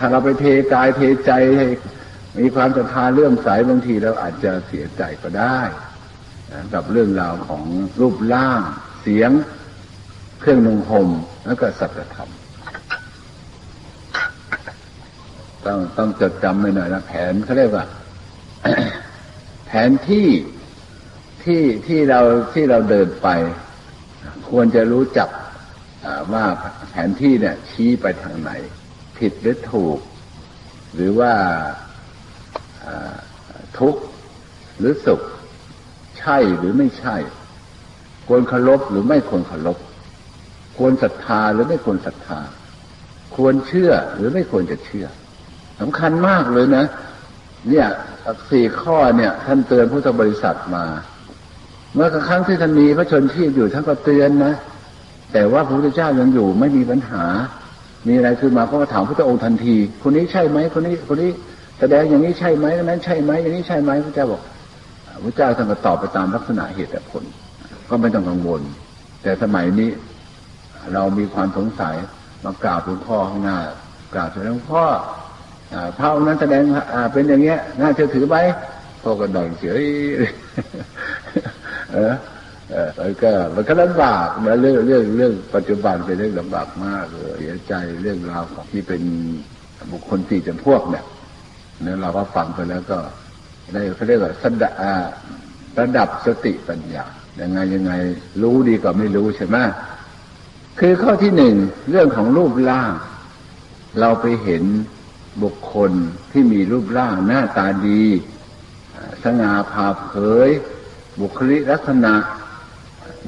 ถ้าเราไปเทกายเทใจให้มีความศรัทธาเรื่องสายบางทีเราอาจจะเสียใจก็ได้กับเรื่องราวของรูปร่าง เสียง เครื่องนุ่งห่มแล้วก็สัจธรรมต้องต้องจดจำไปหน่อยนะแผนเขาเรียกว่า แผนที่ที่ที่เราที่เราเดินไป ควรจะรู้จักว่าแผนที่เนี่ยชี้ไปทางไหน ผิดหรือถูก หรือว่าทุกข์หรือสุข ใช่หรือไม่ใช่ ควรเคารพหรือไม่ควรเคารพควรศรัทธาหรือไม่ควรศรัทธา ควรเชื่อหรือไม่ควรจะเชื่อสำคัญมากเลยนะ เนี่ยสี่ข้อเนี่ย ท่านเตือนพุทธบริษัทมา เมื่อครั้งที่ท่านมีพระชนชีพอยู่ท่านก็เตือนนะแต่ว่าพระพุทธเจ้ายังอยู่ไม่มีปัญหา มีอะไรขึ้นมาก็มาถามพระองค์ทันที คนนี้ใช่ไหมคนนี้คนนี้แสดงอย่างนี้ใช่ไหมนั้นใช่ไหมอย่างนี้ใช่ไหมพระเจ้าบอกพระเจ้าท่านก็ตอบไปตามลักษณะเหตุผล ก็ไม่ต้องกังวล แต่สมัยนี้เรามีความสงสัยมากราบหลวงพ่อข้างหน้ากราบหลวงพ่อพระองค์นั้นแสดงเป็นอย่างเงี้ยน่าเชื่อถือไหมพ่อก็ดองเฉยเออ เออก็มันก็ลำบากนะเรื่องเรื่องเรื่องปัจจุบันเป็นเรื่องลำบากมากเลยเสียใจเรื่องราวของที่เป็นบุคคลสี่จำพวกเนี่ยเนี่ยเราก็ฟังไปแล้วก็ได้เขาเรียกว่าสดระดับสติปัญญายังไงยังไงรู้ดีกว่าไม่รู้ใช่ไหมคือข้อที่หนึ่งเรื่องของรูปร่าง เราไปเห็นบุคคลที่มีรูปร่างหน้าตาดี สง่าผ่าเผย บุคลิกลักษณะ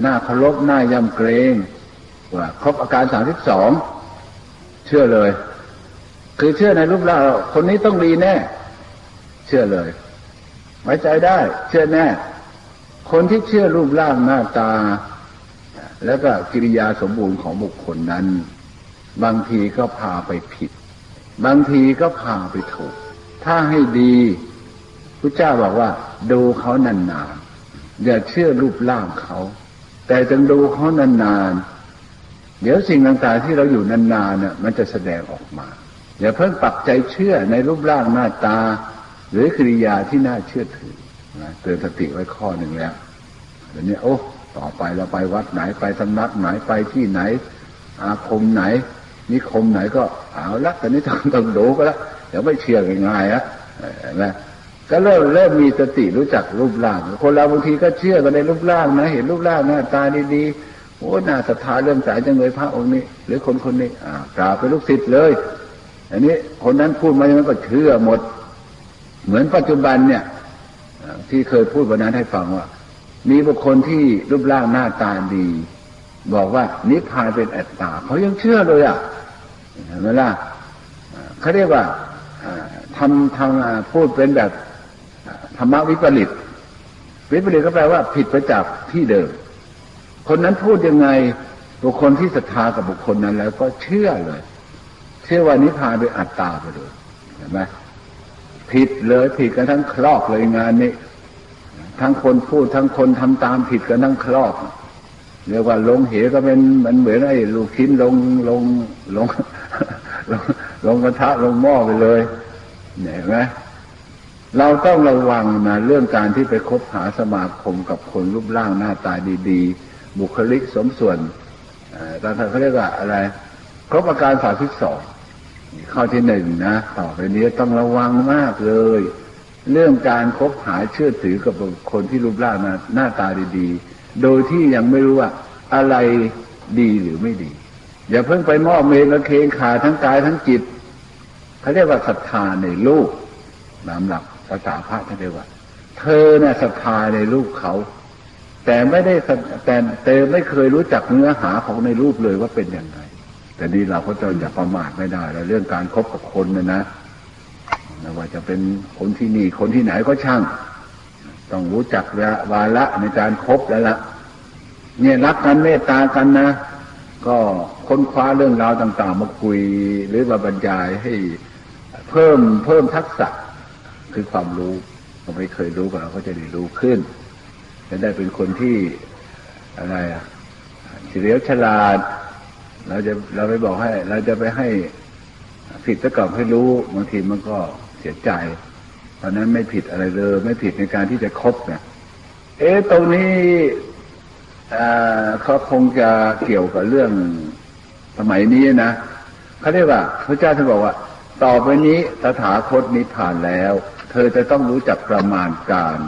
หน้าเคารพหน้ายำเกรงว่าครบอาการสามสิบสองเชื่อเลย คือเชื่อในรูปร่างคนนี้ต้องดีแน่ เชื่อเลย ไว้ใจได้ เชื่อแน่ คนที่เชื่อรูปร่างหน้าตา แล้วก็กิริยาสมบูรณ์ของบุคคลนั้น บางทีก็พาไปผิด บางทีก็พาไปถูก ถ้าให้ดีพระเจ้าบอกว่า ดูเขานานๆอย่าเชื่อรูปร่างเขา แต่จงดูเขานานๆ เดี๋ยวสิ่งต่างๆที่เราอยู่นานๆเนี่ยมันจะแสดงออกมา อย่าเพิ่งปักใจเชื่อในรูปร่างหน้าตา หรือกิริยาที่น่าเชื่อถือนะเตือนสติไว้ข้อหนึ่งแล้วเดี๋ยวนี้โอ้ต่อไปเราไปวัดไหนไปสำนักไหนไปที่ไหน อาคมไหน นิคมไหนก็เอาละแต่นี้ต้องต้องดูก็แล้วเดี๋ยวไม่เชื่อง่ายๆอะนะ ก็เริ่มเริ่มมีสติรู้จักรูปร่าง คนเราบางทีก็เชื่อกันในรูปร่างนะ เห็นรูปร่างหน้าตาดีๆโอ้หน้าศรัทธาเริ่มสายจังเลยพระองค์นี้ หรือคนคนนี้อ่ากราบเป็นลูกศิษย์เลย อันนี้คนนั้นพูดมาอย่างนั้นก็เชื่อหมด เหมือนปัจจุบันเนี่ยที่เคยพูดวันนั้นให้ฟังว่า มีบุคคลที่รูปร่างหน้าตาดี บอกว่านิพพานเป็นอัตตาเขายังเชื่อเลยอะเห็นไหมล่ะเขาเรียกว่าทำทำพูดเป็นแบบ ธรรมวิปริตวิปริตก็แปลว่าผิดไปจากที่เดิม คนนั้นพูดยังไงบุคคลที่ศรัทธากับบุคคลนั้นแล้วก็เชื่อเลย เชื่อว่านิพพานเป็นอัตตาไปเลยเห็นไหมผิดเลยผิดกันทั้งครอกเลยงานนี้ ทั้งคนพูดทั้งคนทำตามผิดกันทั้งครอกเรียกว่าลงเหวก็เป็นมันเหมือนไอ้ลูกชิ้นลงลงลงลงลงกระทะลงหม้อไปเลยเห็นไหม เราต้องระวังนะเรื่องการที่ไปคบหาสมาคมกับคนรูปร่างหน้าตาดีๆ บุคลิกสมส่วนตอนท่านเขาเรียกว่าอะไร ครบอาการสาสิบสองข้อที่หนึ่งนะ ต่อไปนี้ต้องระวังมากเลย เรื่องการคบหาเชื่อถือกับคนที่รูปร่างหน้าตาดีๆ โดยที่ยังไม่รู้ว่าอะไรดีหรือไม่ดี อย่าเพิ่งไปมอบเมละเคงขาทั้งกายทั้งจิตเขาเรียกว่าศรัทธาในลูกนามหลัก ภาษาพระเขาเรียกว่า เธอเนี่ยศรัทธาในลูกเขา แต่ไม่ได้แต่เธอไม่เคยรู้จักเนื้อหาของในรูปเลยว่าเป็นยังไง แต่ดีเราก็จะอย่าประมาทไม่ได้แล้วเรื่องการครบกับคนนะนะไม่ว่าจะเป็นคนที่นี่คนที่ไหนก็ช่าง ต้องรู้จักวาระในการครบแล้วละเนี่ยรักกันเมตตากันนะ ก็ค้นคว้าเรื่องราวต่าง ๆ มาคุยหรือมาบรรยายให้เพิ่มเพิ่มทักษะ คือความรู้เราไม่เคยรู้กับเราก็จะได้รู้ขึ้นจะได้เป็นคนที่อะไรอะเฉลียวฉลาด เราจะเราไปบอกให้ เราจะไปให้ผิดซะก่อนให้รู้บางทีมันก็เสียใจตอนนั้นไม่ผิดอะไรเลย ไม่ผิดในการที่จะคบเนี่ย เอ๊ะตรงนี้เขาคงจะเกี่ยวกับเรื่องสมัยนี้นะเขาเรียกว่า พระเจ้าท่านบอกว่า ต่อไปนี้ตถาคตนิพพานแล้ว เธอจะต้องรู้จักประมาณการ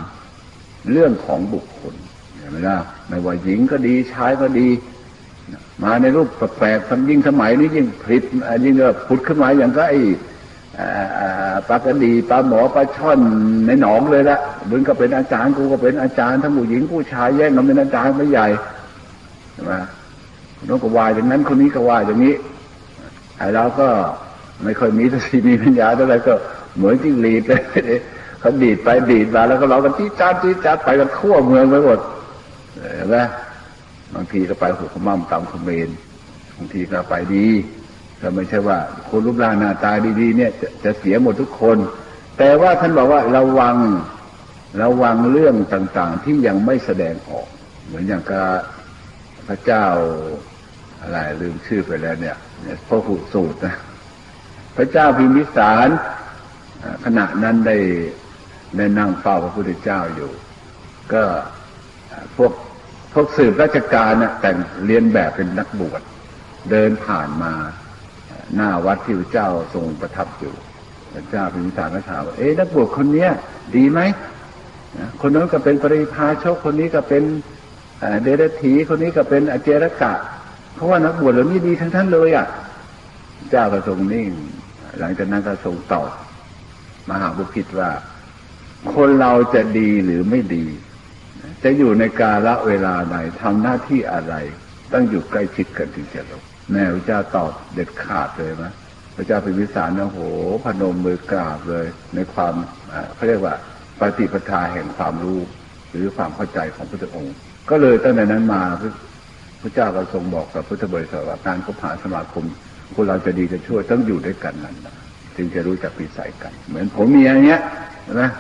เรื่องของบุคคลเห็นไหมล่ะไม่ว่าหญิงก็ดีชายก็ดี มาในรูปแปลกๆยิ่งสมัยนี้ยิ่งผิดยิ่งแบบพุดขึ้นมาอย่างก็ไอ้ปลากระดีปลาหมอปลาช่อนในหนองเลยละมึงก็เป็นอาจารย์กูก็เป็นอาจารย์ทั้งผู้หญิงผู้ชายแย่งกันเป็นอาจารย์ไม่ใหญ่ใช่ไหมน้องก็วายอย่างนั้นคนนี้ก็วายอย่างนี้ไอ้เราก็ไม่ค่อยมีสติมีปัญญาเท่าไรก็ เหมือนจิ้งหรีดเลยเขาดีดไปดีดมาแล้วก็เรากันจี้จ้าจี้จ้าไปกันทั่วเมืองไปหมดเห็นไหมบางทีก็ไปหัวขมั่มตามคอมเมนบางทีก็ไปดีก็ไม่ใช่ว่า คนรูปร่างหน้าตาดีๆ เนี่ยจะจะเสียหมดทุกคน แต่ว่าท่านบอกว่าระวังระวังเรื่องต่างๆ ที่ยังไม่แสดงออก เหมือนอย่างกับพระเจ้าอะไรลืมชื่อไปแล้วเนี่ยพระหุสูตรนะพระเจ้าพิมพิสาร ขณะนั้นได้ได้นั่งเฝ้าพระพุทธเจ้าอยู่ ก็พวกพวกสืบราชการน่ะแต่งเรียนแบบเป็นนักบวชเดินผ่านมาหน้าวัดที่พระเจ้าทรงประทับอยู่พระเจ้าพิมพิสารก็ถามว่าเอ๊ะนักบวชคนเนี้ย ดีไหมคนนั้นก็เป็นปริพาชกคนนี้ก็เป็นเดรธีคนนี้ก็เป็นอเจรกะ เพราะว่านักบวชเหล่านี้ดีทั้งท่านเลยอะ เจ้าก็ทรงนิ่ง หลังจากนั้นก็ทรงตอบ มหาบุพิตว่า คนเราจะดีหรือไม่ดี จะอยู่ในกาละเวลาไหนทำหน้าที่อะไร ต้องอยู่ใกล้ชิดกันถึงจะรู้แม่พระเจ้าตอบเด็ดขาดเลยนะพระเจ้าพิมิสารนะโหพนมมือกราบเลย ในความเขาเรียกว่าปฏิปทาแห่งความรู้ หรือความเข้าใจของพระองค์ ก็เลยตั้งแต่นั้นมาพระเจ้าก็ทรงบอกกับพุทธบริษัทว่าการคบหาสมาคมคนเราจะดีจะช่วยต้องอยู่ด้วยกันนั่นนะ จึงจะรู้จักปีสัยกัน เหมือนผมมีอย่างเงี้ยนะ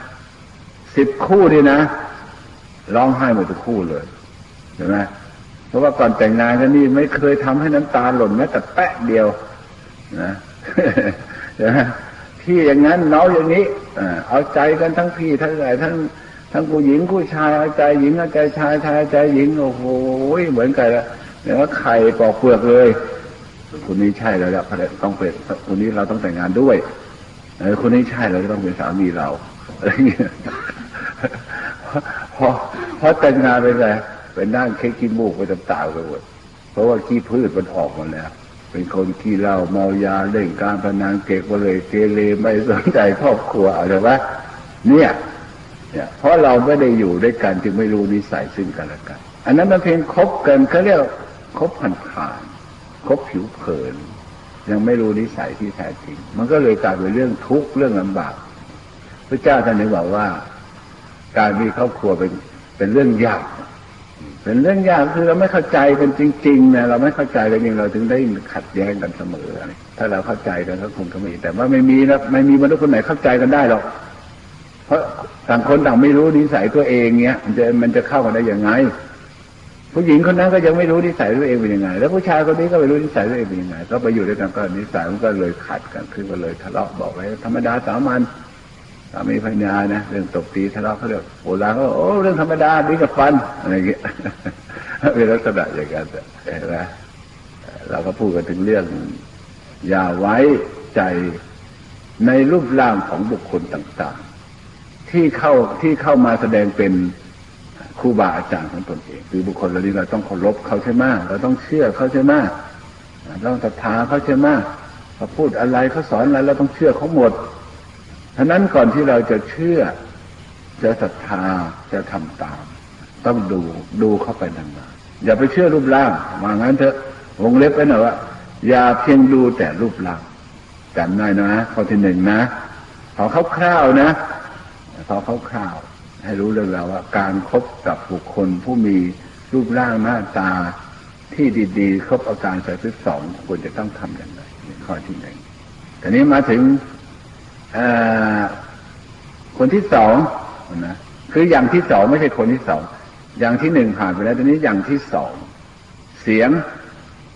สิบคู่ดีนะร้องไห้หมดทุกคู่เลยเห็นไหมเพราะว่าก่อนแต่งงานกันนี่ไม่เคยทำให้น้ำตาหล่นแม้แต่แปะเดียวนะพี่อย่างนั้นน้องอย่างนี้เอาใจกันทั้งพี่ทั้งอะไรทั้งทั้งผู้หญิงผู้ชายเอาใจหญิงเอาใจชายชายใจหญิงโอ้โหเหมือนกันละเนี่ยว่าไข่ปอกเปลือกเลย คนนี้ใช่แล้วละต้องเป็นคนนี้เราต้องแต่งงานด้วยเออคนนี้ใช่เราต้องเป็นสามีเราอะไรเงี้ยพอพอแต่งงานไปเลยไปนั่งเค้กขี้มูกไปตำตาไปหมดเพราะว่าขี้พืชมันออกมาแล้ว เป็นคนขี้เหล้าเมายาเล่นการพนันเก็บไปเลยเกเรไม่สนใจครอบครัวอะไรวะเนี่ย เนี่ย เพราะเราไม่ได้อยู่ด้วยกันจึงไม่รู้นิสัยซึ่งกันและกัน อันนั้นมันเพียงคบกันเขาเรียกคบผ่านผ่าน คบผิวเผิน ยังไม่รู้นิสัยที่แท้จริง มันก็เลยกลายเป็นเรื่องทุกข์เรื่องลำบาก พระเจ้าท่านนึกบอกว่า การมีครอบครัวเป็นเป็นเรื่องยาก เป็นเรื่องยากคือเราไม่เข้าใจกันจริงๆนะเราไม่เข้าใจกันจริงเราถึงได้ขัดแย้งกันเสมอ ถ้าเราเข้าใจกันก็คงจะมีแต่ว่าไม่มีนะไม่มีมนุษย์คนไหนเข้าใจกันได้หรอกเพราะต่างคนต่างไม่รู้นิสัยตัวเองเนี้ยมันจะมันจะเข้ากันได้ยังไง ผู้หญิงคนนั้นก็ยังไม่รู้นิสัยตัวเองเป็นยังไง แล้วผู้ชายคนนี้ก็ไม่รู้นิสัยตัวเองเป็นยังไง ก็ไปอยู่ด้วยกันก็นิสัยมันก็เลยขัดกันขึ้นก็เลยทะเลาะบอกไว้ธรรมดาสามัญสามีภรรยานะเรื่องตบตีทะเลาะเขาเรียกโบราณก็โอ้เรื่องธรรมดาดีกับฟันอะไรเงี้ยเป็นลักษณะอย่างนั้นเห็นไหมเราก็พูดกันถึงเรื่อง อย่าไว้ใจในรูปร่างของบุคคลต่าง ๆ ที่เข้าที่เข้ามาแสดงเป็น ครูบาอาจารย์ของตนเอง คือบุคคลเหล่านี้เราต้องเคารพเขาใช่ไหมเราต้องเชื่อเขาใช่ไหมต้องศรัทธาเขาใช่ไหมเขาพูดอะไรเขาสอนอะไรเราต้องเชื่อเขาหมดฉะนั้นก่อนที่เราจะเชื่อ จะศรัทธาจะทำตาม ต้องดูดูเข้าไปนานๆอย่าไปเชื่อรูปร่างวางั้นเถอะวงเล็บไปหน่อยว่าอย่าเพียงดูแต่รูปร่างจำได้นะข้อที่หนึ่งนะขอคร่าวๆนะขอคร่าวๆ ให้รู้เรื่องราวว่า การครบกับบุคคลผู้มีรูปร่างหน้าตาที่ดีๆ ครบอาการใส่ทุกสองควรจะต้องทำอย่างไรข้อที่หนึ่งแต่นี้มาถึงคนที่สองนะคืออย่างที่สองไม่ใช่คนที่สองอย่างที่หนึ่งผ่านไปแล้วตอนนี้อย่างที่สองเสียง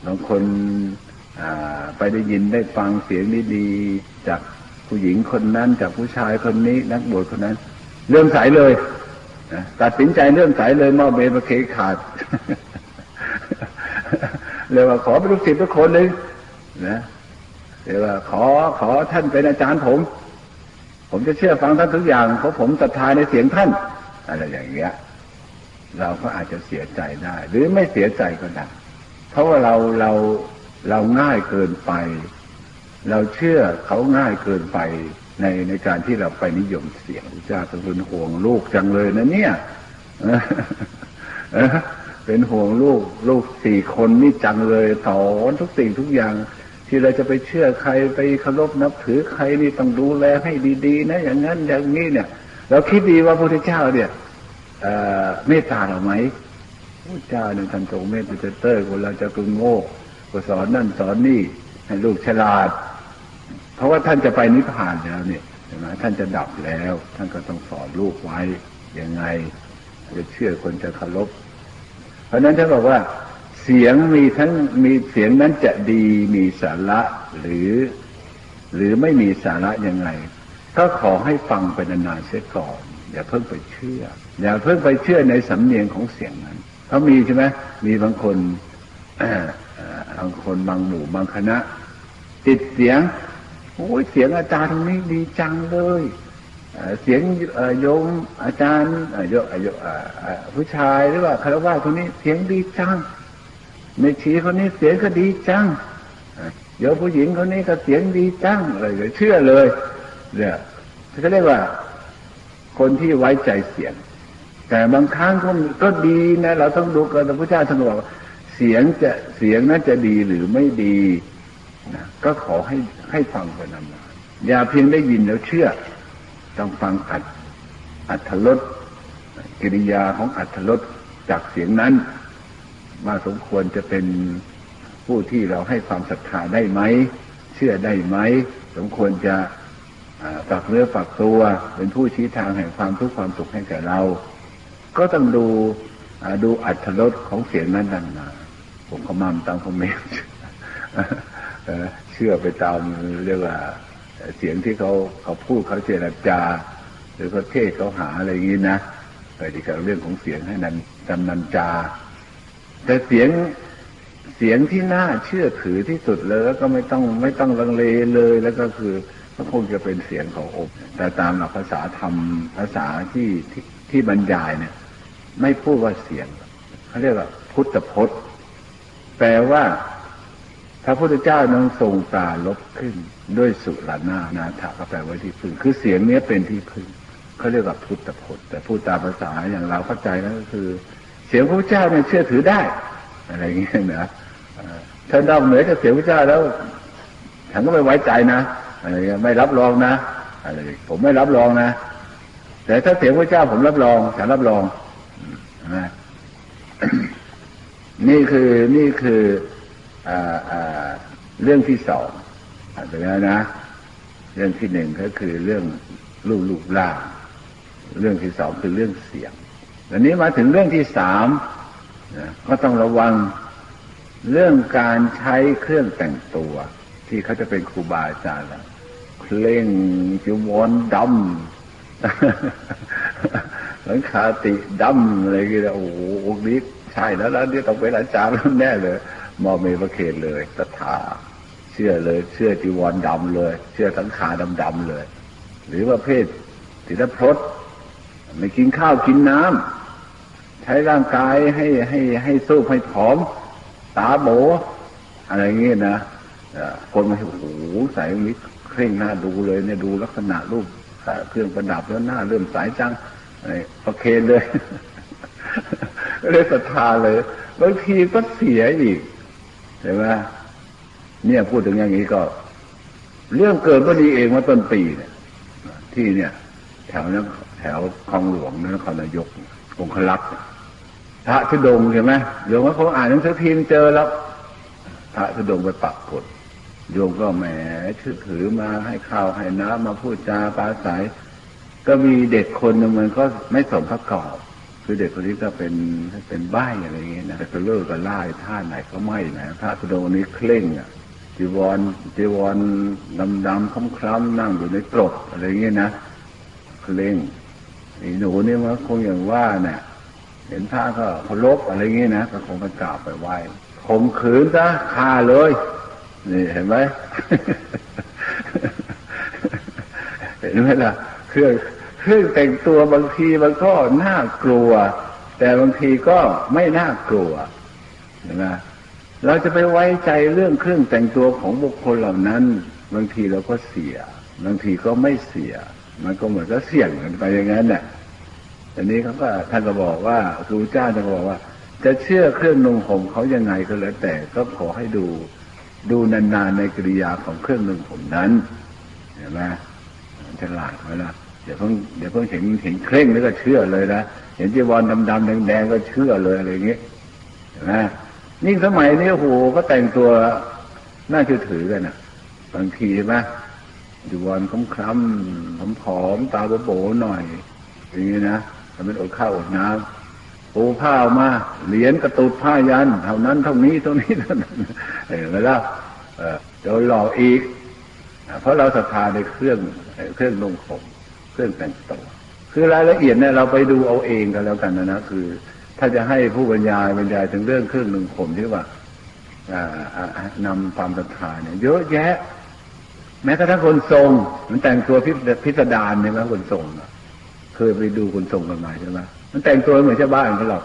บางคนไปได้ยินได้ฟังเสียงดีๆจากผู้หญิงคนนั้นจากผู้ชายคนนี้ นักบวชคนนั้น เริ่มสายเลยตัดสินใจเริ่มสายเลยมอบเบประเคขาดเลยกว่าขอเป็นลูกศิษย์ทุกคนเลยนะเดี๋ยวว่าขอขอท่านเป็นอาจารย์ผม ผมจะเชื่อฟังท่านทุกอย่างเพราะผมศรัทธาในเสียงท่านอะไรอย่างเงี้ย เราก็อาจจะเสียใจได้ หรือไม่เสียใจก็ได้เพราะว่าเราเราเราง่ายเกินไป เราเชื่อเขาง่ายเกินไป ในในการที่เราไปนิยมเสียงพระเจ้าเป็นห่วงลูกจังเลยนะเนี่ยเป็นห่วงลูกลูกสี่คนนี่จังเลยสอนทุกสิ่งทุกอย่าง ที่เราจะไปเชื่อใครไปเคารพนับถือใครนี่ต้องดูแลให้ดีๆ นะ อย่างนั้นอย่างนี้เนี่ย เราคิดดีว่าพระพุทธเจ้าเนี่ยเมตตาเราไหมพระเจ้าเนี่ยท่านทรงเมตตาเตอร์คนเราจะกุโง่ก็สอนนั่นสอนนี่ให้ลูกฉลาด เพราะว่าท่านจะไปนิพพานแล้วเนี่ยใช่ไหมท่านจะดับแล้ว ท่านก็ต้องสอนลูกไว้ยังไงจะเชื่อคนจะเคารพเพราะนั้นท่านบอกว่า เสียงมีทั้งมีเสียงนั้นจะดีมีสาระหรือ หรือไม่มีสาระยังไง ก็ขอให้ฟังไปนานๆเสียก่อน อย่าเพิ่งไปเชื่อ อย่าเพิ่งไปเชื่อในสำเนียงของเสียงนั้นเขามีใช่ไหมมีบางคนบางคนบางหมู่บางคณะ ติดเสียง โอ้ยเสียงอาจารย์ตรงนี้ดีจังเลยเสียงโยมอาจารย์โยโยผู้ชายหรือว่าคารวะคนนี้เสียงดีจังในชีคนนี้เสียงก็ดีจังโยมผู้หญิงคนนี้ก็เสียงดีจังอะไรเลยเชื่อเลยเนี่ยเขาเรียกว่า คนที่ไว้ใจเสียง แต่บางครั้งก็ก็ดีนะ เราต้องดูกันพระพุทธเจ้าท่านบอกเสียงจะเสียงนั้นจะดีหรือไม่ดีนะก็ขอให้ ให้ฟังไปนานๆอย่าเพียงได้ยินแล้วเชื่อ ต้องฟังอัดอัธรสกิริยาของอัธรสจากเสียงนั้นว่าสมควรจะเป็นผู้ที่เราให้ความศรัทธาได้ไหม เชื่อได้ไหม สมควรจะฝากเนื้อฝากตัวเป็นผู้ชี้ทางแห่งความทุกข์ความสุขให้แก่เรา ก็ต้องดูดูอัธรสของเสียงนั้นดังนาผมก็มั่มตามคอมเมนต์ เชื่อไปตามเรียกว่าเสียงที่เขาเขาพูดเขาเจรจา หรือเขาเทศเขาหาอะไรอย่างนี้นะไปที่กับเรื่องของเสียงให้นันจำนันจา แต่เสียงเสียงที่น่าเชื่อถือที่สุดเลยแล้วก็ไม่ต้องไม่ต้องลังเลเลย แล้วก็คือก็คงจะเป็นเสียงของอบแต่ตามหลักภาษาธรรมภาษาที่ที่ที่บรรยายเนี่ย ไม่พูดว่าเสียงเขาเรียกว่าพุทธพจน์ แปลว่า พระพุทธเจ้านั้นทรงตาลบขึ้นด้วยสุรนานาถาก็แปลว่าที่พึ่ง คือเสียงนี้เป็นที่พึ่งเขาเรียกว่าพุทธพจน์แต่พูดตามภาษาอย่างเราเข้าใจนะก็คือ เสียงพระพุทธเจ้าเนี่ยเชื่อถือได้ อะไรเงี้ยนะถ้านอกเหนือจากเสียงพระเจ้าแล้วฉันก็ไม่ไว้ใจนะอะไรเงี้ยไม่รับรองนะอะไรผมไม่รับรองนะแต่ถ้าเสียงพระเจ้าผมรับรองฉันรับรองนะนี่คือนี่คือ เรื่องที่สองไปแล้วนะ เรื่องที่หนึ่งก็คือเรื่องรูปรูปร่าง เรื่องที่สองคือเรื่องเสียงอันนี้มาถึงเรื่องที่สามก็ต้องระวังเรื่องการใช้เครื่องแต่งตัว ที่เขาจะเป็นครูบาอาจารย์เคร่งจิวรดำหลังคาติดำอะไรกันโอ้โหนี้ใช่แล้วแล้วนี่ต้องเป็นอาจารย์แน่เลยมอเมพระเคนเลยตถา เชื่อเลยเชื่อจีวรดำเลยเชื่อทั้งขาดำๆเลย หรือว่าเพศศิลพรตไม่กินข้าวกินน้ำใช้ร่างกายให้ให้ให้สู้ให้ผอม ตาโบ อะไรเงี้ยนะคนมาโอ้โหใส่มิเคร่งหน้าดูเลยเนี่ยดูลักษณะรูปเครื่องประดับแล้วหน้าเริ่มสายจังไอ้ประเคเลยเลยศรัทธาเลยบางทีก็เสียอีกใช่ไหม เนี่ยพูดถึงอย่างนี้ก็ เรื่องเกิดพอดีเองว่าต้นปีเนี่ยที่เนี่ย แถวนั้นแถวคลองหลวงนครนายกองคลักษ์พระธุดงใช่ไหมโยมว่าเขาอ่านหนังสือพิมพ์เจอแล้ว พระธุดงไปปักผลโยมก็แหมชื่อถือมาให้ข้าวให้น้ำมาพูดจาปาศัย ก็มีเด็กคนหนึ่งมันก็ไม่สมพระกอบ คือเด็กคนนี้ก็เป็นเป็นใบ้อะไรอย่างเงี้ยนะแต่ก็เลิกกันไล่ท่าไหนก็ไม่นะพระธุดงนี้เคร่งอะ จีวรจีวรดำดำคล้ำคล้ำนั่งอยู่ในกรดอะไรเงี้ยนะเคร่งไอ้หนูนี่มันคงอย่างว่าเนี่ยเห็นพระก็เคารพอะไรเงี้ยนะก็คงไปกราบไปไหว้ข่มขืนซะฆ่าเลย นี่เห็นไหมเห็นไหมล่ะเครื่องเครื่องแต่งตัวบางทีมันก็น่ากลัว แต่บางทีก็ไม่น่ากลัวเห็นไหม เราจะไปไว้ใจเรื่องเครื่องแต่งตัวของบุคคลเหล่านั้น บางทีเราก็เสีย บางทีก็ไม่เสีย มันก็เหมือนก็เสี่ยงกันไปอย่างนั้นเนี่ยอันนี้เขาก็ท่านก็บอกว่าครูเจ้าจะบอกว่า จะเชื่อเครื่องนุ่งห่มเขายังไงก็แล้วแต่ก็ขอให้ดูดูนานๆในกิริยาของเครื่องนุ่งห่มนั้นเห็นไหมฉลาดไหมล่ะเดี๋ยวเพิ่งเดี๋ยวเพิ่งเห็นเห็นเคร่งแล้วก็เชื่อเลยนะเห็นจีวรดำๆแดงๆก็เชื่อเลยอะไรอย่างเงี้ยเห็นไหม ยิ่งสมัยนี้โอ้โหก็แต่งตัวน่าเชื่อถือกันนะบางทีใช่ไหมจีวรคล้ำๆผอมๆตาโบๆหน่อย อย่างนี้นะทำเป็นอดข้าวอดน้ำปูผ้ามาเหรียญกระตุดผ้ายันเท่านั้นเท่านี้เท่านี้เท่านั้นเห็นไหมล่ะโดยหลอกอีก เพราะเราศรัทธาในเครื่องเครื่องนุ่งห่มเครื่องแต่งตัวคือรายละเอียดเนี่ยเราไปดูเอาเองกันแล้วกันนะนะคือ ถ้าจะให้ผู้บรรยายบรรยายถึงเรื่องเครื่องหนุ่งห่มที่ว่านำความศรัทธาเนี่ยเยอะแยะ แม้กระทั่งคนทรง มันแต่งตัวพิพิสดารใช่ไหมคนทรงเคยไปดูคนทรงกันมาใช่ไหมมันแต่งตัวเหมือนชาวบ้านเขาหรอก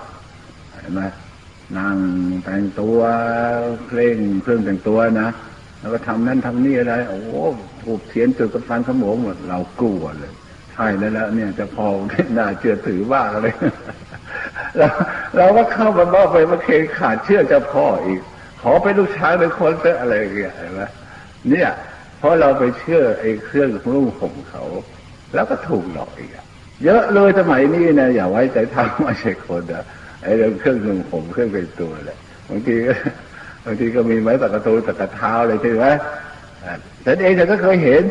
เห็นไหมนั่งแต่งตัวเคร่งเครื่องแต่งตัวนะแล้วก็ทำนั่นทำนี่อะไร โอ้โหถูกเสียนจุดกับฟันขโมงหมดเรากลัวเลย ใช่แล้วแล้วเนี่ยจะพอน่าเชื่อถือว่าอะไร เราเราก็เข้ามาบ้าไปมาเคยขาดเชื่อจะพ่ออีก ขอไปลูกชายเป็นคนเตออะไรอย่างเงี้ยเห็นไหมเนี่ย เพราะเราไปเชื่อไอ้เครื่องรุ่งผมเขา แล้วก็ถูกหลอกอีกเยอะเลยสมัยนี้นะอย่าไว้ใจทางไม่ใช่คนอะไอ้เรื่องเครื่องรุ่งผมเครื่องเป็นตัวแหละบางทีก็บางทีก็มีไม้ตะกระตูตะกระเท้าอะไรใช่ไหมแต่เองฉันก็เคยเห็น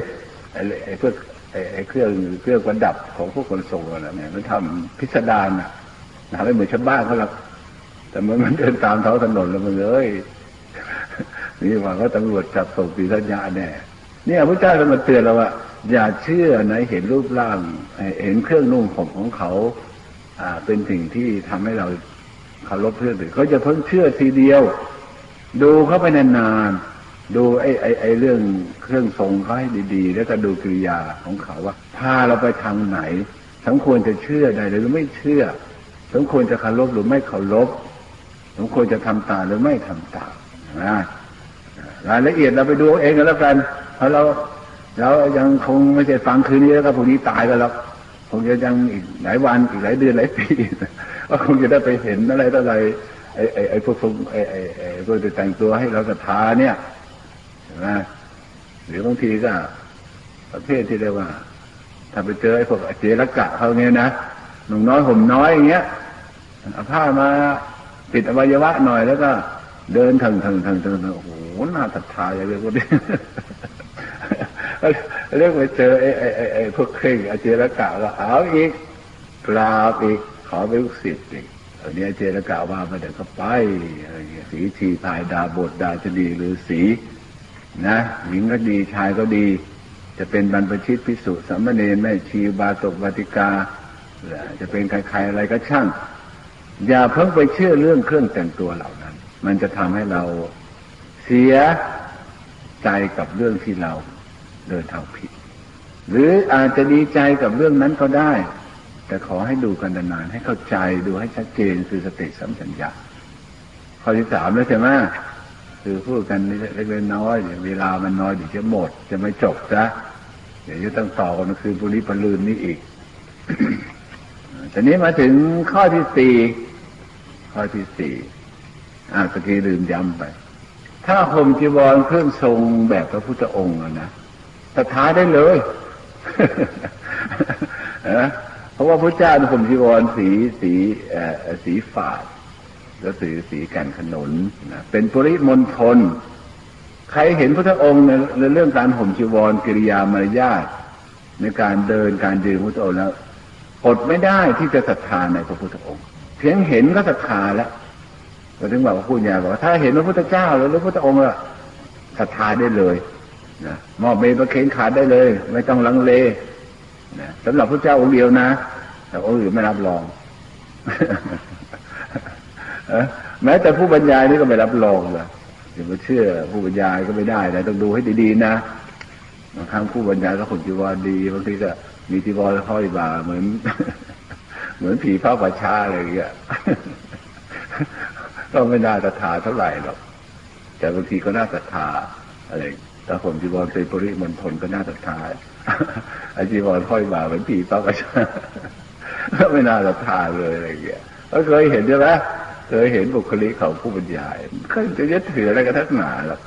ไอ้พวกไอ้เครื่องเครื่องประดับของพวกคนทรงอะไรเนี่ยมันทำพิสดารน่ะ นะไม่เหมือนชาวบ้านเขาหรอกแต่มื่อมันเดินตามท้องถนนแล้วมันเลยนี่ว่าก็ตำรวจจับส่งปีสัญญาแน่เนี่ยพระเจ้าจะมาเตือนเราว่า อย่าเชื่อในเห็นรูปร่างเห็นเครื่องนุ่งห่มของเขา อ่า เป็นสิ่งที่ทำให้เราเคารพเพื่อนถือเขาจะเพิ่งเชื่อทีเดียว ดูเข้าไปนานๆดูไอ้ไอ้ไอ้เรื่องเครื่องทรงเขาให้ดีๆ แล้วก็ดูกิริยาของเขาว่าพาเราไปทางไหนสมควรจะเชื่อใดหรือไม่เชื่อ สมควรจะเคารพหรือไม่เคารพสมควรจะทำตามหรือไม่ทำตามนะรายละเอียดเราไปดูเองกันแล้วกันเพราะเราเรายังคงไม่ใช่ฟังคืนนี้แล้วก็พรุ่งนี้ตายกันแล้วคงจะยังอีกหลายวันอีกหลายเดือนหลายปีก็คงจะได้ไปเห็นอะไรต่ออะไรไอ้ไอ้ไอ้พวกไอ้ไอ้ไอ้พวกแต่งตัวให้เราศรัทธาเนี่ยนะหรือบางทีก็ประเภทที่เรียกว่า ถ้าไปเจอไอ้พวกเจรักะเขาเนี้ยนะ หนุ่มน้อยห่มน้อยอย่างเงี้ยเอาผ้ามาปิดอวัยวะหน่อยแล้วก็ เดินถึงถึงถึงถึงโอ้โหน่าศรัทธาอย่างเงี้ยพวกนี้เรียกไปเจอไอ้ไอ้ไอ้พวกเคร่งอาเจรกะก็เอาอีกกราบอีกขอไปลูกศิษย์อีกอันนี้เจรกะว่ามาเดี๋ยวก็ไปอะไรเงี้ยสีชีตายดาบทดาจะดีหรือสีนะหญิงก็ดีชายก็ดี จะเป็นบรรพชิตพิสุสัมมเนรแม่ชีบาตกบาติกา จะเป็นใครๆอะไรก็ช่าง อย่าเพิ่งไปเชื่อเรื่องเครื่องแต่งตัวเหล่านั้น มันจะทำให้เราเสียใจกับเรื่องที่เราเดินทางผิด หรืออาจจะดีใจกับเรื่องนั้นก็ได้ แต่ขอให้ดูกันนานๆให้เข้าใจดูให้ชัดเจนคือสติสัมสัญญาข้อที่สามแล้วใช่ไหมคือพูดกันเล็กๆน้อยเวเวลามันน้อยเดี๋ยวจะหมด จะไม่จบซะเดี๋ยวจะต้องต่อกันคือบุริปลืนนี่อีก ตอนนี้มาถึงข้อที่สี่ข้อที่สี่อ่าตะกี้ลืมย้ำไป ถ้าห่มจีวรเครื่องทรงแบบพระพุทธองค์นะศรัทธาได้เลยเพราะว่าพระเจ้าห่มจีวรสีสีสีฝาดแล้วสีสีกันขนนนะเป็นปริมณฑลใครเห็นพระองค์ในเรื่องการห่มจีวรกิริยามารยาทในการเดินการยืนพระองค์แล้ว อดไม่ได้ที่จะศรัทธาในพระพุทธองค์ เพียงเห็นก็ศรัทธาแล้วเราถึงบอกว่าพูดยาบอกว่าถ้าเห็นพระพุทธเจ้าหรือพระพุทธองค์อะศรัทธาได้เลยนะมอบเมตประเคนขาดได้เลย ไม่ต้องลังเลนะสำหรับพระเจ้าองค์เดียวนะ แต่องค์อื่นไม่รับรองแม้แต่ผู้บรรยายนี่ก็ไม่รับรองเลยอย่าไปเชื่อผู้บรรยายก็ไม่ได้นะต้องดูให้ดีๆนะบางครั้งผู้บรรยายก็คนจีวรดีบางทีก็ มีจีวรห้อยบ่าเหมือน เหมือนผีผ้าป่าช้าอะไรอย่างเงี้ยก็ไม่น่าศรัทธาเท่าไหร่หรอก แต่บางทีก็น่าศรัทธาอะไรถ้าผมจีวรเป็นปริมณฑลก็น่าศรัทธาไอจีวรห้อยบ่าเหมือนผีผ้าป่าช้าก็ไม่น่าศรัทธาเลยอะไรเงี้ยก็เคยเห็นใช่ไหมเคยเห็นบุคลิกของผู้บรรยายก็จะยึดถืออะไรกันทักหนาหรอก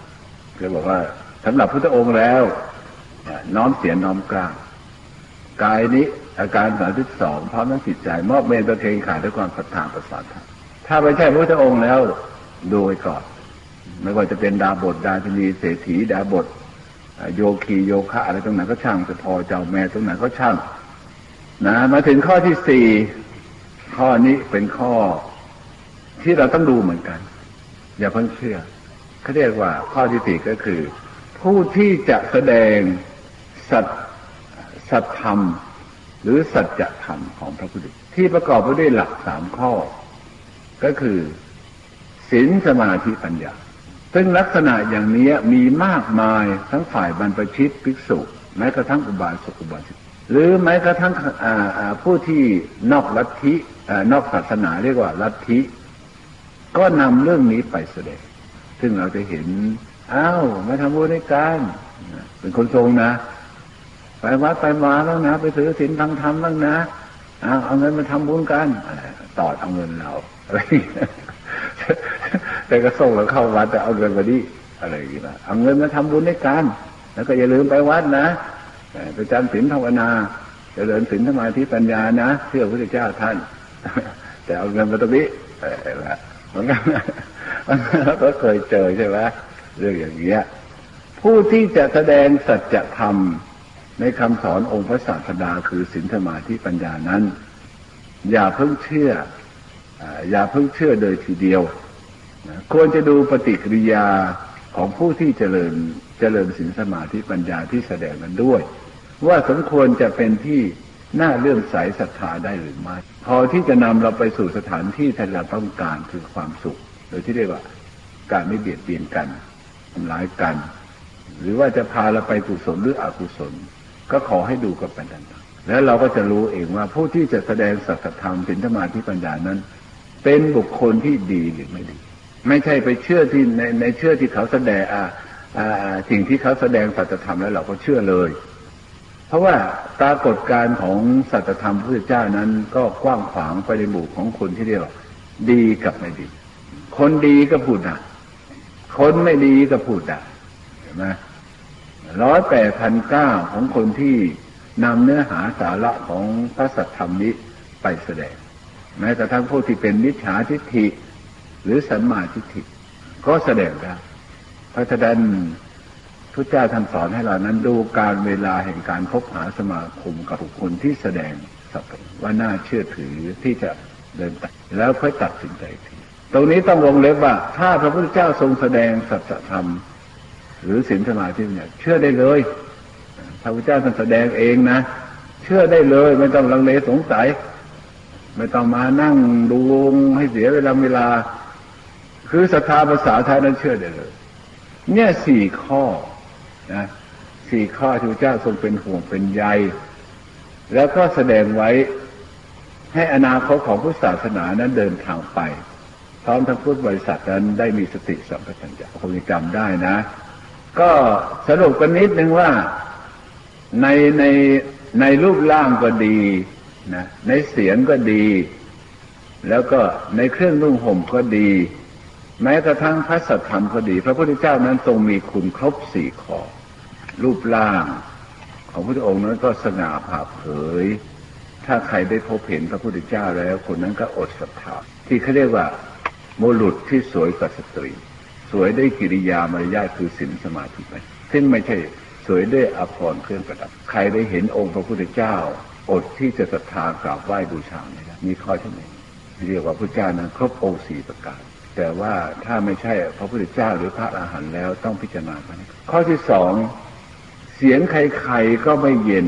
เคยบอกว่าสำหรับพระองค์แล้วน้อมเสียน้อมกล้า กายนี้ อาการสามสิบสองพร้อมทั้งจิตใจ มอบเมตตาเทงขาด้วยความศรัทธาประสาทถ้าไม่ใช่พระองค์แล้วดูไว้ก่อนไม่ว่าจะเป็นดาบทดาชนีเศรษฐีดาบท โยคีโยคะอะไรตรงไหนก็ช่างจะพอเจ้าแม่ตรงไหนก็ช่างนะมาถึงข้อที่สี่ข้อนี้เป็นข้อที่เราต้องดูเหมือนกัน อย่าเพิ่งเชื่อเขาเรียกว่าข้อที่สี่ก็คือ ผู้ที่จะแสดงสัต สัตธรรม หรือสัจธรรมของพระพุทธที่ประกอบไปด้วยหลักสามข้อ ก็คือศีลสมาธิปัญญา ซึ่งลักษณะอย่างนี้มีมากมายทั้งฝ่ายบรรพชิตภิกษุแม้กระทั่งอุบาสกอุบาสิกหรือแม้กระทั่งผู้ที่นอกลัทธินอกศาสนาเรียกว่าลัทธิ ก็นำเรื่องนี้ไปแสดง ซึ่งเราจะเห็นอ้าวมาทำบุญในการเป็นคนทรงนะ ไปวัดไปมาแล้วนะ ไปถือศีลทางธรรมบ้างนะเอาเอาเงินมาทำบุญกันต่อเอาเงินเราอะไรแต่ก็ส่งเราเข้าวัดแต่เอาเงินมาดิอะไรอย่างเงี้ยเอาเงินมาทำบุญในการแล้วก็อย่าลืมไปวัดนะไปจำศีลภาวนาจะเดินศีลสมาธิปัญญานะเชื่อพระเจ้าท่าน แต่เอาเงินมาตรงนี้เหมือนกันเราก็เคยเจอใช่ไหมเรื่องอย่างเงี้ยผู้ที่จะแสดงสัจธรรม ในคำสอนองค์พระศาสดาคือสินธมาที่ปัญญานั้น อย่าเพิ่งเชื่อ อย่าเพิ่งเชื่อโดยทีเดียวควรจะดูปฏิกิริยาของผู้ที่เจริญเจริญสินสมาธิปัญญาที่แสดงนั้นด้วย ว่าสมควรจะเป็นที่น่าเลื่อมใสศรัทธาได้หรือไม่พอที่จะนำเราไปสู่สถานที่ที่เราต้องการคือความสุข โดยที่เรียกว่าการไม่เบียดเบียนกันทำร้ายกัน หรือว่าจะพาเราไปกุศลหรืออกุศล ก็ขอให้ดูกับปัญญาแล้วเราก็จะรู้เองว่าผู้ที่จะแสดงสัจธรรมสินธรรมาที่ปัญญานั้น เป็นบุคคลที่ดีหรือไม่ดี ไม่ใช่ไปเชื่อที่ในในเชื่อที่เขาแสดงอ่าอ่าสิ่งที่เขาแสดงสัจธรรมแล้วเราก็เชื่อเลย เพราะว่าปรากฏการณ์ของสัจธรรมพระเจ้านั้นก็กว้างขวางไปในหมู่ของคนที่เรียกว่าดีกับไม่ดี คนดีก็พูดนะคนไม่ดีก็พูดนะเห็นไหม ร้อยแปดพันเก้าของคนที่นำเนื้อหาสาระของพระสัจธรรมนี้ไปแสดง แม้กระทั่งผู้ที่เป็นมิจฉาทิฏฐิ หรือสัมมาทิฏฐิ ก็แสดงได้เพราะฉะนั้นพระเจ้าท่านสอนให้เรานั้นดูการเวลาแห่งการคบหาสมาคมกับบุคคลที่แสดงสัพว่าน่าเชื่อถือที่จะเดินไปแล้วค่อยตัดสินใจทีตรงนี้ต้องวงเล็บว่า ถ้าพระพุทธเจ้าทรงแสดงสัจธรรม หรือศีลสมาธิเนี่ยเชื่อได้เลยพระพุทธเจ้าท่านแสดงเองนะเชื่อได้เลย ไม่ต้องลังเลสงสัย ไม่ต้องมานั่งดูให้เสียเวลาเวลา คือศรัทธาภาษาไทยนั้นเชื่อได้เลย เนี่ยสี่ข้อนะสี่ข้อที่พระเจ้าทรงเป็นห่วงเป็นใยแล้วก็แสดงไว้ให้อนาคตของพุทธศาสนานั้นเดินทางไปพร้อมทั้งพุทธบริษัทนั้นได้มีสติสัมปชัญญะคงจำได้นะ ก็สรุปกันนิดนึงว่าในในในรูปร่างก็ดีนะในเสียงก็ดี แล้วก็ในเครื่องนุ่งห่มก็ดี แม้กระทั่งพระสัทธรรมก็ดี พระพุทธเจ้านั้นทรงมีคุณครบสี่ข้อรูปร่าง ของพระพุทธองค์นั้นก็สง่าผ่าเผย ถ้าใครได้พบเห็นพระพุทธเจ้าแล้วคนนั้นก็อดศรัทธาที่เขาเรียกว่าโมลุดที่สวยกว่าสตรี สวยด้วยกิริยามารยาทคือศีลสมาธิไปซึ่งไม่ใช่สวยด้วยอภรรเครื่องประดับ ใครได้เห็นองค์พระพุทธเจ้า อดที่จะศรัทธากราบไหว้บูชาไม่ได้มีข้อที่หนึ่งเรียกว่าพระเจ้านั้นครบองค์สี่ประการ แต่ว่าถ้าไม่ใช่พระพุทธเจ้าหรือพระอรหันต์แล้วต้องพิจารณาไปข้อที่สองเสียงใครๆก็ไม่เย็น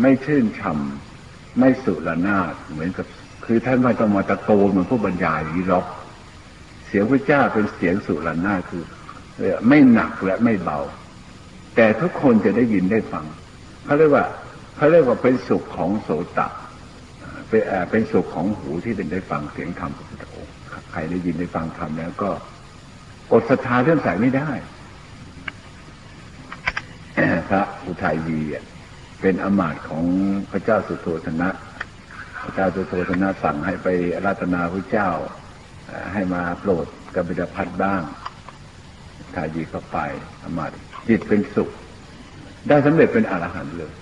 ไม่ชื่นช่ำไม่สุรนาถเหมือนกับ คือท่านไม่ต้องมาตะโกนเหมือนผู้บรรยายอย่างนี้หรอก สียงพระเจ้าเป็นเสียงสุรนาคือไม่หนักและไม่เบา แต่ทุกคนจะได้ยินได้ฟังเขาเรียกว่าเขาเรียกว่าเป็นสุขของโสตเป็นเป็นสุขของหูที่เป็นได้ฟังเสียงธรรมพระพุทธองค์ใครได้ยินได้ฟังธรรมแล้วก็อดศรัทธาเรื่องสายไม่ได้พระอุทัยยีเป็นอมาตของพระเจ้าสุโธธนะ พระเจ้าสุโธธนะสั่งให้ไปรัตนาพระเจ้า ให้มาโปรดกบิดพัทบ้างทายีก็ไปอมาจิตเป็นสุข ได้สำเร็จเป็นอรหันต์เลย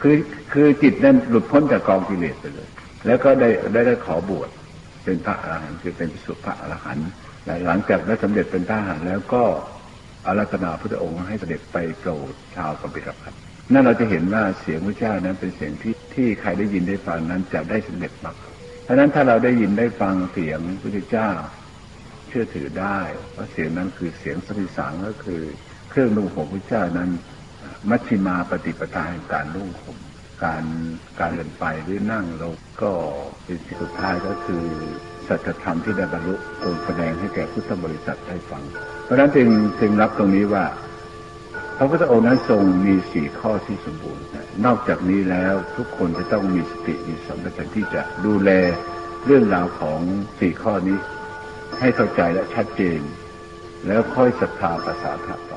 คือคือจิตนั้นหลุดพ้นจากกองกิเลสไปเลย แล้วก็ได้ได้ได้ขอบวชเป็นพระอรหันต์คือเป็นสุภะอรหันต์หลังจากได้สำเร็จเป็นทหารแล้วก็อารัธนาพระองค์ให้เสด็จไปโปรดชาวกบิลพัทนั่นเราจะเห็นว่าเสียงพระเจ้านั้นเป็นเสียงที่ที่ใครได้ยินได้ฟังนั้นจะได้สำเร็จมาก เพราะนั้นถ้าเราได้ยินได้ฟังเสียงพระเจ้า เชื่อถือได้ว่าเสียงนั้นคือเสียงสัิสางก็คือ เครื่องนุ่งห่มพระเจ้านั้น มัชชิมาปฏิปทาแห่งการนุ่งห่มการการเดินไปหรือนั่งเราก็เป็นสิ่งสุดท้ายก็คือสัจธรรมที่ได้บรรลุทรงแสดงให้แก่พุทธบริษัทได้ฟัง เพราะนั้นจึงจึงรับตรงนี้ว่า พระพุทธองค์นั้นทรงมีสี่ข้อที่สมบูรณ์ นอกจากนี้แล้วทุกคนจะต้องมีสติมีสัมปชัญญะที่จะดูแลเรื่องราวของสี่ข้อนี้ ให้เข้าใจและชัดเจน แล้วค่อยศรัทธาภาษาธรรม